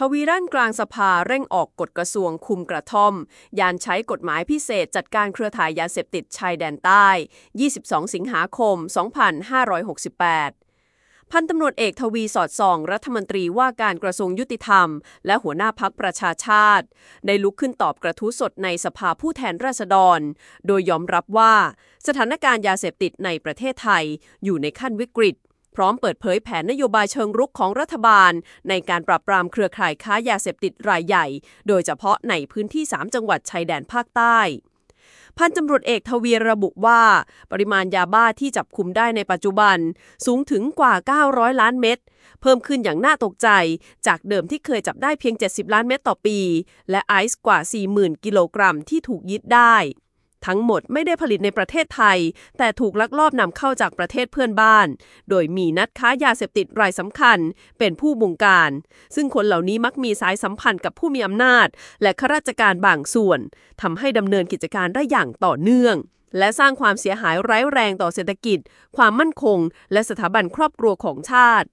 ทวีรั่นกลางสภาเร่งออกกฎกระทรวงคุมกระท่อม ยานใช้กฎหมายพิเศษจัดการเครือข่ายยาเสพติดชายแดนใต้ 22 สิงหาคม 2568 พันตำรวจเอกทวีสอดส่อง รัฐมนตรีว่าการกระทรวงยุติธรรม และหัวหน้าพักประชาชาติ ได้ลุกขึ้นตอบกระทู้สดในสภาผู้แทนราษฎร โดยยอมรับว่า สถานการณ์ยาเสพติดในประเทศไทยอยู่ในขั้นวิกฤต พร้อมเปิดเผยแผนนโยบายเชิงรุกของรัฐบาล ในการปราบปรามเครือข่ายค้ายาเสพติดรายใหญ่ โดยเฉพาะในพื้นที่ 3 จังหวัดชายแดนภาคใต้ พันตำรวจเอกทวีระบุว่า ปริมาณยาบ้าที่จับคุมได้ในปัจจุบัน สูงถึงกว่า 900 ล้านเม็ดเพิ่มขึ้นอย่างน่าตกใจ จากเดิมที่เคยจับได้เพียง 70 ล้านเม็ดต่อปี และไอซ์กว่า 40,000 กิโลกรัมที่ถูกยึดได้ ทั้งหมดไม่ได้ผลิตในประเทศไทย แต่ถูกลักลอบนำเข้าจากประเทศเพื่อนบ้าน โดยมีนัดค้ายาเสพติดรายสำคัญ เป็นผู้บงการ ซึ่งคนเหล่านี้มักมีสายสัมพันธ์กับผู้มีอำนาจ และข้าราชการบางส่วนทำให้ดำเนินกิจการได้อย่างต่อเนื่อง และสร้างความเสียหายร้ายแรงต่อเศรษฐกิจ ความมั่นคง และสถาบันครอบครัวของชาติ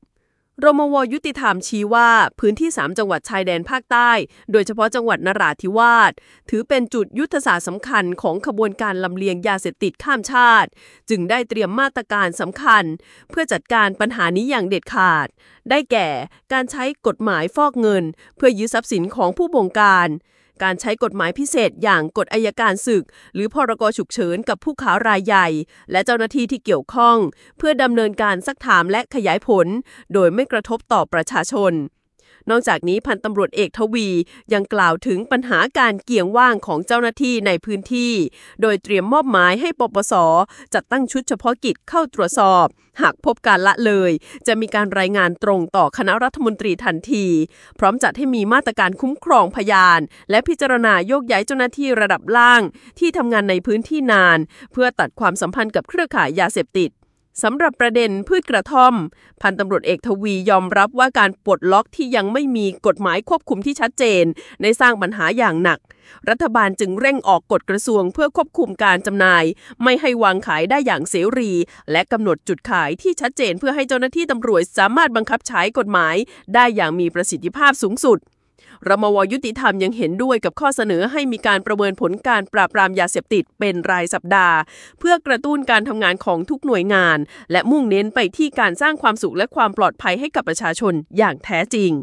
รมวยุติธรรมชี้ว่าพื้นที่ 3 จังหวัดชายแดนภาคใต้ โดยเฉพาะจังหวัดนราธิวาสถือเป็นจุดยุทธศาสตร์สำคัญของขบวนการลำเลียงยาเสพติดข้ามชาติ จึงได้เตรียมมาตรการสำคัญ เพื่อจัดการปัญหานี้อย่างเด็ดขาด ได้แก่การใช้กฎหมายฟอกเงิน เพื่อยึดทรัพย์สินของผู้บงการ การใช้กฎหมายพิเศษอย่างกฎอายการศึก หรือพรกฉุกเฉินกับผู้ขารายใหญ่ และเจ้าหน้าที่ที่เกี่ยวข้อง เพื่อดำเนินการซักถามและขยายผล โดยไม่กระทบต่อประชาชน นอกจากนี้พันตำรวจเอกทวียังกล่าวถึงปัญหาการเกี่ยงว่างของเจ้าหน้าที่ในพื้นที่ โดยเตรียมมอบหมายให้ปปส จัดตั้งชุดเฉพาะกิจเข้าตรวจสอบ หากพบการละเลย จะมีการรายงานตรงต่อคณะรัฐมนตรีทันที พร้อมจัดให้มีมาตรการคุ้มครองพยาน และพิจารณาโยกย้ายเจ้าหน้าที่ระดับล่าง ที่ทำงานในพื้นที่นาน เพื่อตัดความสัมพันธ์กับเครือข่ายยาเสพติด สำหรับประเด็นพืชกระท่อม พันตำรวจเอกทวียอมรับว่าการปลดล็อกที่ยังไม่มีกฎหมายควบคุมที่ชัดเจนในสร้างปัญหาอย่างหนัก รัฐบาลจึงเร่งออกกฎกระทรวงเพื่อควบคุมการจำหน่าย ไม่ให้วางขายได้อย่างเสรี และกำหนดจุดขายที่ชัดเจนเพื่อให้เจ้าหน้าที่ตำรวจสามารถบังคับใช้กฎหมาย ได้อย่างมีประสิทธิภาพสูงสุด รมวยุติธรรมยังเห็นด้วยกับข้อเสนอให้มีการประเมินผลการปราบปรามยาเสพติดเป็นรายสัปดาห์ เพื่อกระตุ้นการทำงานของทุกหน่วยงาน และมุ่งเน้นไปที่การสร้างความสุขและความปลอดภัยให้กับประชาชนอย่างแท้จริง